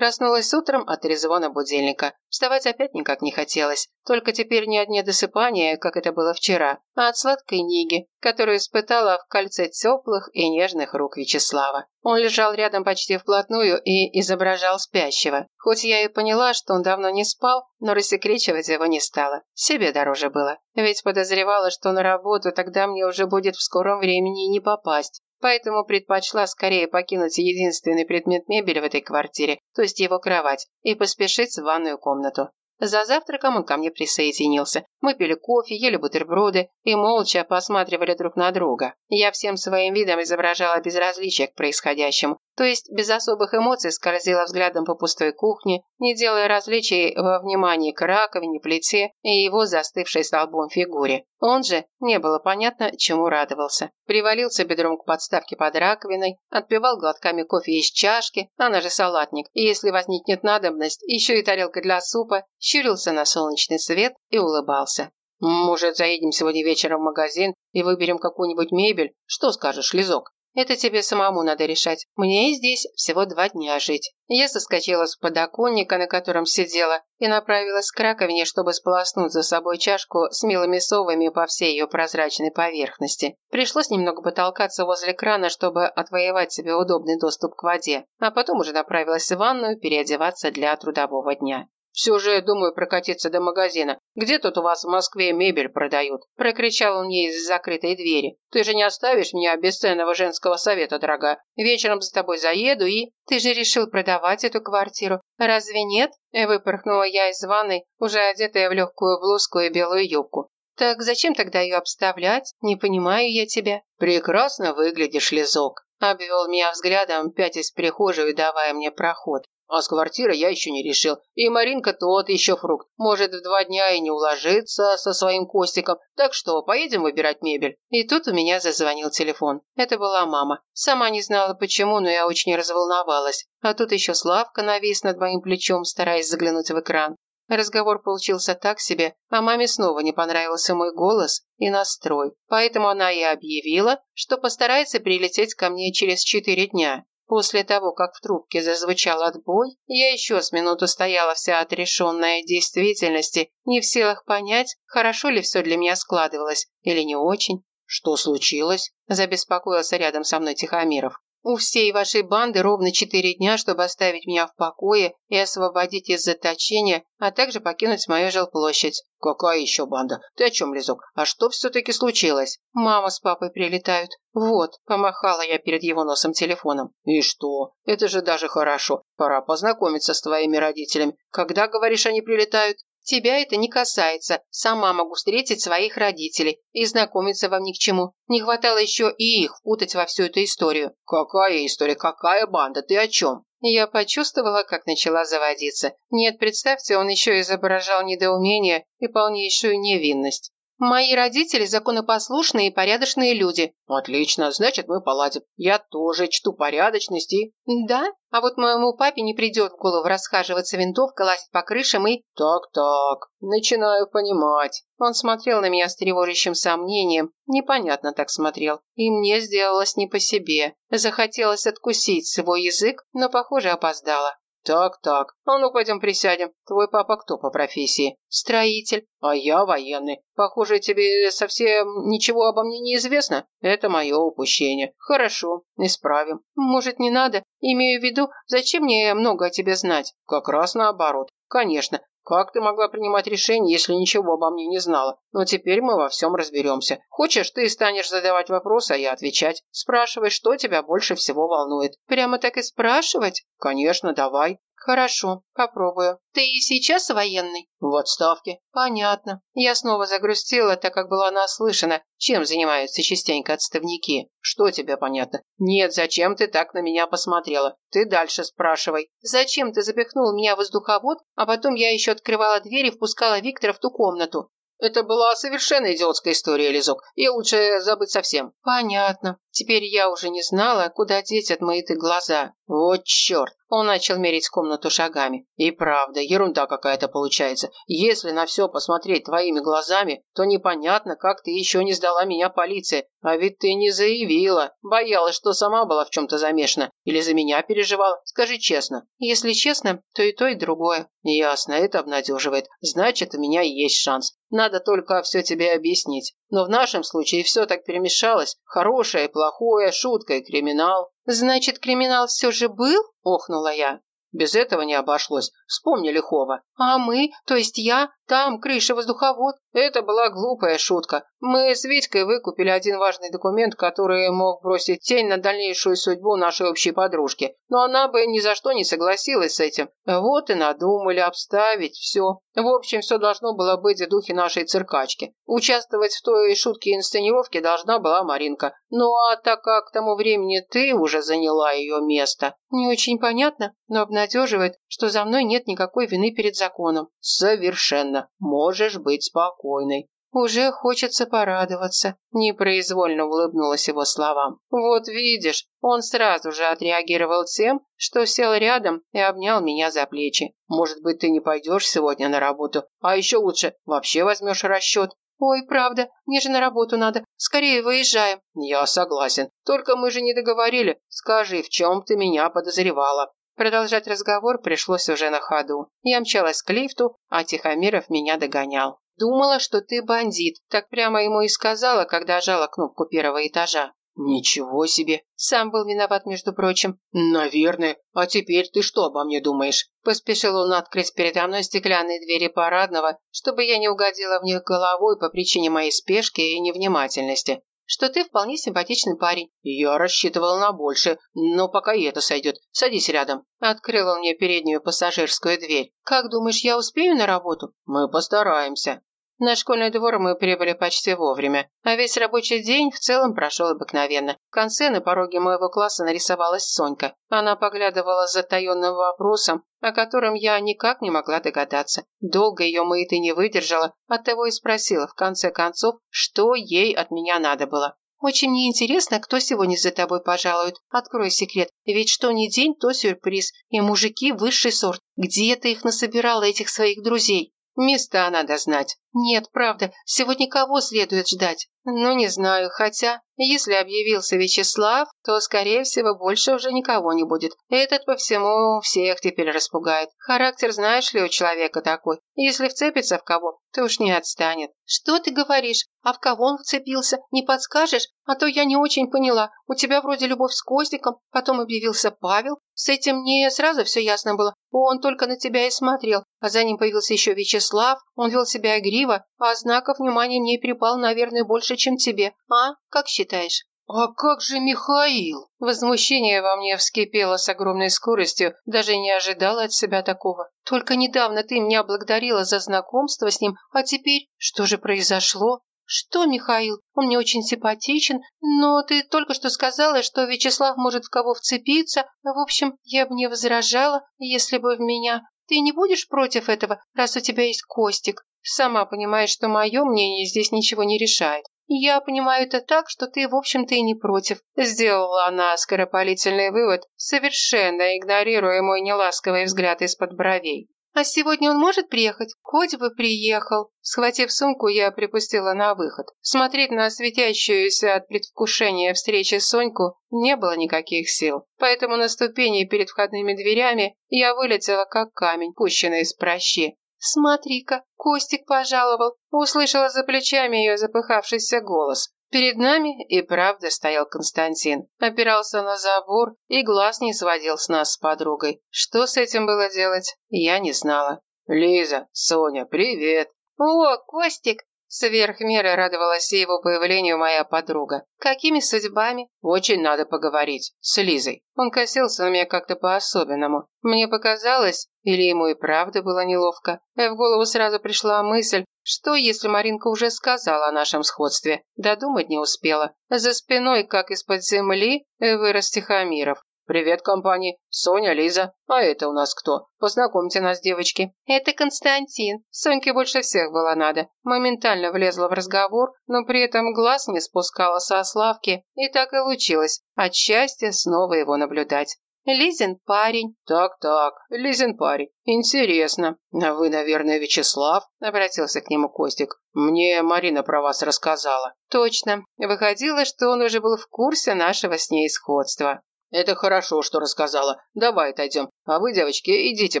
Проснулась утром от резвона будильника. Вставать опять никак не хотелось. Только теперь не от недосыпания, как это было вчера, а от сладкой Ниги, которую испытала в кольце теплых и нежных рук Вячеслава. Он лежал рядом почти вплотную и изображал спящего. Хоть я и поняла, что он давно не спал, но рассекречивать его не стала. Себе дороже было. Ведь подозревала, что на работу тогда мне уже будет в скором времени не попасть поэтому предпочла скорее покинуть единственный предмет мебели в этой квартире, то есть его кровать, и поспешить в ванную комнату. За завтраком он ко мне присоединился. Мы пили кофе, ели бутерброды и молча посматривали друг на друга. Я всем своим видом изображала безразличие к происходящему, то есть без особых эмоций скользила взглядом по пустой кухне, не делая различий во внимании к раковине, плите и его застывшей столбом фигуре. Он же, не было понятно, чему радовался. Привалился бедром к подставке под раковиной, отпивал глотками кофе из чашки, она же салатник, и если возникнет надобность, еще и тарелка для супа, щурился на солнечный свет и улыбался. «Может, заедем сегодня вечером в магазин и выберем какую-нибудь мебель? Что скажешь, Лизок?» Это тебе самому надо решать. Мне здесь всего два дня жить. Я соскочила с подоконника, на котором сидела, и направилась к раковине, чтобы сполоснуть за собой чашку с милыми совами по всей ее прозрачной поверхности. Пришлось немного потолкаться возле крана, чтобы отвоевать себе удобный доступ к воде, а потом уже направилась в ванную переодеваться для трудового дня. «Все же, думаю, прокатиться до магазина. Где тут у вас в Москве мебель продают?» Прокричал он ей из закрытой двери. «Ты же не оставишь меня без ценного женского совета, дорогая. Вечером за тобой заеду и...» «Ты же решил продавать эту квартиру. Разве нет?» Выпорхнула я из ванной, уже одетая в легкую блузку и белую юбку. «Так зачем тогда ее обставлять? Не понимаю я тебя». «Прекрасно выглядишь, Лизок», – обвел меня взглядом, пятясь в прихожую, давая мне проход. А с квартирой я еще не решил. И Маринка тот еще фрукт. Может, в два дня и не уложиться со своим Костиком. Так что, поедем выбирать мебель?» И тут у меня зазвонил телефон. Это была мама. Сама не знала почему, но я очень разволновалась. А тут еще Славка навис над моим плечом, стараясь заглянуть в экран. Разговор получился так себе, а маме снова не понравился мой голос и настрой. Поэтому она и объявила, что постарается прилететь ко мне через четыре дня. После того, как в трубке зазвучал отбой, я еще с минуту стояла вся отрешенная действительности, не в силах понять, хорошо ли все для меня складывалось или не очень. «Что случилось?» – забеспокоился рядом со мной Тихомиров. У всей вашей банды ровно четыре дня, чтобы оставить меня в покое и освободить из заточения, а также покинуть мою жилплощадь». «Какая еще банда? Ты о чем, Лизок? А что все-таки случилось?» «Мама с папой прилетают». «Вот», – помахала я перед его носом телефоном. «И что? Это же даже хорошо. Пора познакомиться с твоими родителями. Когда, говоришь, они прилетают?» Тебя это не касается. Сама могу встретить своих родителей и знакомиться вам ни к чему. Не хватало еще и их впутать во всю эту историю». «Какая история? Какая банда? Ты о чем?» Я почувствовала, как начала заводиться. Нет, представьте, он еще изображал недоумение и полнейшую невинность. Мои родители законопослушные и порядочные люди. Отлично, значит, мы поладим. Я тоже чту порядочность и... Да? А вот моему папе не придет в голову расхаживаться винтовкой, лазить по крышам и... Так-так, начинаю понимать. Он смотрел на меня с тревожащим сомнением. Непонятно так смотрел. И мне сделалось не по себе. Захотелось откусить свой язык, но, похоже, опоздала. «Так-так, а ну пойдем присядем. Твой папа кто по профессии?» «Строитель». «А я военный. Похоже, тебе совсем ничего обо мне не известно? Это мое упущение. Хорошо, исправим». «Может, не надо? Имею в виду, зачем мне много о тебе знать?» «Как раз наоборот. Конечно, как ты могла принимать решение, если ничего обо мне не знала? Но теперь мы во всем разберемся. Хочешь, ты станешь задавать вопросы, а я отвечать. Спрашивай, что тебя больше всего волнует. Прямо так и спрашивать? Конечно, давай. «Хорошо, попробую. Ты и сейчас военный?» «В отставке». «Понятно». Я снова загрустила, так как была наслышана, чем занимаются частенько отставники. «Что тебе понятно?» «Нет, зачем ты так на меня посмотрела? Ты дальше спрашивай». «Зачем ты запихнул меня в воздуховод, а потом я еще открывала дверь и впускала Виктора в ту комнату?» Это была совершенно идиотская история, Лизок. И лучше забыть совсем. Понятно. Теперь я уже не знала, куда деть отмытые глаза. Вот черт. Он начал мерить комнату шагами. «И правда, ерунда какая-то получается. Если на все посмотреть твоими глазами, то непонятно, как ты еще не сдала меня полиции. А ведь ты не заявила. Боялась, что сама была в чем-то замешана. Или за меня переживала. Скажи честно». «Если честно, то и то, и другое». «Ясно, это обнадеживает. Значит, у меня есть шанс. Надо только все тебе объяснить. Но в нашем случае все так перемешалось. Хорошее, плохое, шутка и криминал. Значит, криминал все же был? Охнула я. Без этого не обошлось. Вспомни Лихова. А мы, то есть я, там, крыша, воздуховод. Это была глупая шутка. Мы с Витькой выкупили один важный документ, который мог бросить тень на дальнейшую судьбу нашей общей подружки. Но она бы ни за что не согласилась с этим. Вот и надумали обставить все. В общем, все должно было быть в духе нашей циркачки. Участвовать в той шутке инсценировки должна была Маринка. Ну а так как к тому времени ты уже заняла ее место. Не очень понятно, но обнадеживает, что за мной нет никакой вины перед законом. Совершенно. Можешь быть спокойной. Уже хочется порадоваться. Непроизвольно улыбнулась его словам. Вот видишь, он сразу же отреагировал тем, что сел рядом и обнял меня за плечи. Может быть, ты не пойдешь сегодня на работу, а еще лучше вообще возьмешь расчет. «Ой, правда, мне же на работу надо. Скорее выезжаем». «Я согласен. Только мы же не договорили. Скажи, в чем ты меня подозревала?» Продолжать разговор пришлось уже на ходу. Я мчалась к лифту, а Тихомиров меня догонял. «Думала, что ты бандит», так прямо ему и сказала, когда жала кнопку первого этажа. «Ничего себе! Сам был виноват, между прочим». «Наверное. А теперь ты что обо мне думаешь?» Поспешил он открыть передо мной стеклянные двери парадного, чтобы я не угодила в них головой по причине моей спешки и невнимательности. «Что ты вполне симпатичный парень». «Я рассчитывал на больше, но пока и это сойдет. Садись рядом». Открыл он мне переднюю пассажирскую дверь. «Как думаешь, я успею на работу?» «Мы постараемся». На школьный двор мы прибыли почти вовремя, а весь рабочий день в целом прошел обыкновенно. В конце на пороге моего класса нарисовалась Сонька. Она поглядывала с затаенным вопросом, о котором я никак не могла догадаться. Долго ее мыты не выдержала, оттого и спросила, в конце концов, что ей от меня надо было. «Очень мне интересно, кто сегодня за тобой пожалует. Открой секрет, ведь что ни день, то сюрприз. И мужики высший сорт. Где ты их насобирала, этих своих друзей?» Места надо знать. Нет, правда, сегодня кого следует ждать? Ну, не знаю, хотя, если объявился Вячеслав, то, скорее всего, больше уже никого не будет. Этот по всему всех теперь распугает. Характер знаешь ли у человека такой. Если вцепится в кого, то уж не отстанет. Что ты говоришь? А в кого он вцепился? Не подскажешь? А то я не очень поняла. У тебя вроде любовь с Костиком, потом объявился Павел. С этим мне сразу все ясно было. Он только на тебя и смотрел. А за ним появился еще Вячеслав. Он вел себя игриво, а знаков внимания мне припал, наверное, больше, чем тебе. А? Как считаешь? «А как же Михаил?» Возмущение во мне вскипело с огромной скоростью, даже не ожидала от себя такого. «Только недавно ты меня благодарила за знакомство с ним, а теперь что же произошло?» «Что, Михаил? Он мне очень симпатичен, но ты только что сказала, что Вячеслав может в кого вцепиться. В общем, я бы не возражала, если бы в меня. Ты не будешь против этого, раз у тебя есть Костик? Сама понимаешь, что мое мнение здесь ничего не решает. Я понимаю это так, что ты, в общем-то, и не против. Сделала она скоропалительный вывод, совершенно игнорируя мой неласковый взгляд из-под бровей. А сегодня он может приехать? Хоть бы приехал. Схватив сумку, я припустила на выход. Смотреть на светящуюся от предвкушения встречи Соньку не было никаких сил. Поэтому на ступени перед входными дверями я вылетела как камень, пущенный из прощи. «Смотри-ка, Костик пожаловал!» Услышала за плечами ее запыхавшийся голос. Перед нами и правда стоял Константин. Опирался на забор и глаз не сводил с нас с подругой. Что с этим было делать, я не знала. «Лиза, Соня, привет!» «О, Костик!» Сверх меры радовалась его появлению моя подруга. «Какими судьбами?» «Очень надо поговорить. С Лизой». Он косился на меня как-то по-особенному. Мне показалось, или ему и правда было неловко. В голову сразу пришла мысль, что если Маринка уже сказала о нашем сходстве? Додумать не успела. За спиной, как из-под земли, вырос Тихомиров. «Привет, компания. Соня, Лиза. А это у нас кто? Познакомьте нас, девочки». «Это Константин». Соньке больше всех было надо. Моментально влезла в разговор, но при этом глаз не спускала со Славки. И так и лучилось. От счастья снова его наблюдать. Лизин парень». «Так-так, Лизин парень. Интересно. А вы, наверное, Вячеслав?» – обратился к нему Костик. «Мне Марина про вас рассказала». «Точно. Выходило, что он уже был в курсе нашего с ней сходства». «Это хорошо, что рассказала. Давай отойдем. А вы, девочки, идите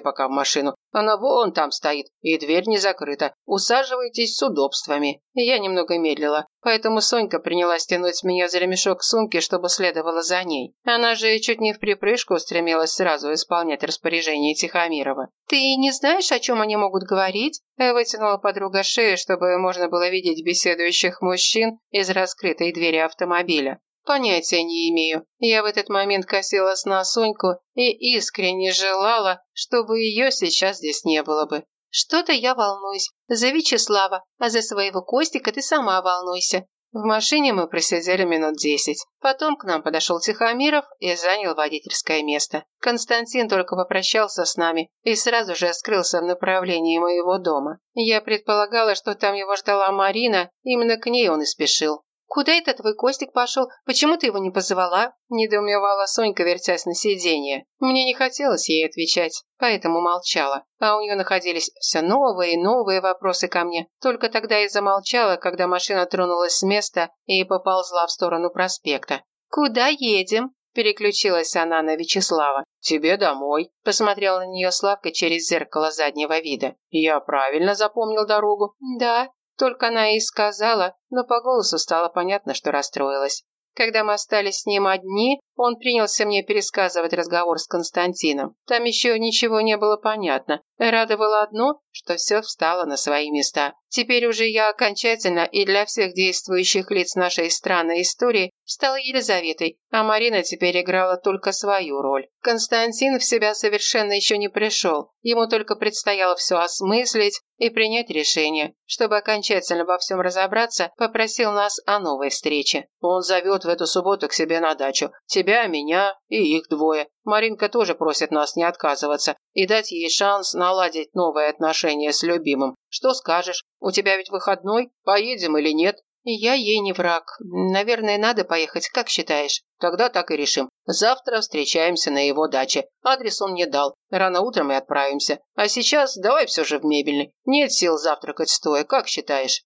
пока в машину. Она вон там стоит, и дверь не закрыта. Усаживайтесь с удобствами». Я немного медлила, поэтому Сонька принялась тянуть меня за ремешок сумки, чтобы следовала за ней. Она же чуть не в припрыжку стремилась сразу исполнять распоряжение Тихомирова. «Ты не знаешь, о чем они могут говорить?» Вытянула подруга шею, чтобы можно было видеть беседующих мужчин из раскрытой двери автомобиля. Понятия не имею. Я в этот момент косилась на Соньку и искренне желала, чтобы ее сейчас здесь не было бы. Что-то я волнуюсь. За Вячеслава, а за своего Костика ты сама волнуйся. В машине мы просидели минут десять. Потом к нам подошел Тихомиров и занял водительское место. Константин только попрощался с нами и сразу же скрылся в направлении моего дома. Я предполагала, что там его ждала Марина, именно к ней он и спешил. «Куда это твой Костик пошел? Почему ты его не позвала?» – недоумевала Сонька, вертясь на сиденье. Мне не хотелось ей отвечать, поэтому молчала. А у нее находились все новые и новые вопросы ко мне. Только тогда и замолчала, когда машина тронулась с места и поползла в сторону проспекта. «Куда едем?» – переключилась она на Вячеслава. «Тебе домой», – посмотрел на нее Славка через зеркало заднего вида. «Я правильно запомнил дорогу?» «Да», только она и сказала, но по голосу стало понятно, что расстроилась. Когда мы остались с ним одни, он принялся мне пересказывать разговор с Константином. Там еще ничего не было понятно. Радовало одно, что все встало на свои места. Теперь уже я окончательно и для всех действующих лиц нашей странной истории стала Елизаветой, а Марина теперь играла только свою роль. Константин в себя совершенно еще не пришел. Ему только предстояло все осмыслить и принять решение. Чтобы окончательно во всем разобраться, попросил нас о новой встрече. Он зовет в эту субботу к себе на дачу. Тебя, меня и их двое. Маринка тоже просит нас не отказываться и дать ей шанс наладить новые отношения с любимым. Что скажешь? У тебя ведь выходной? Поедем или нет? Я ей не враг. Наверное, надо поехать, как считаешь? Тогда так и решим. Завтра встречаемся на его даче. Адрес он мне дал. Рано утром и отправимся. А сейчас давай все же в мебельный. Нет сил завтракать стоя, как считаешь?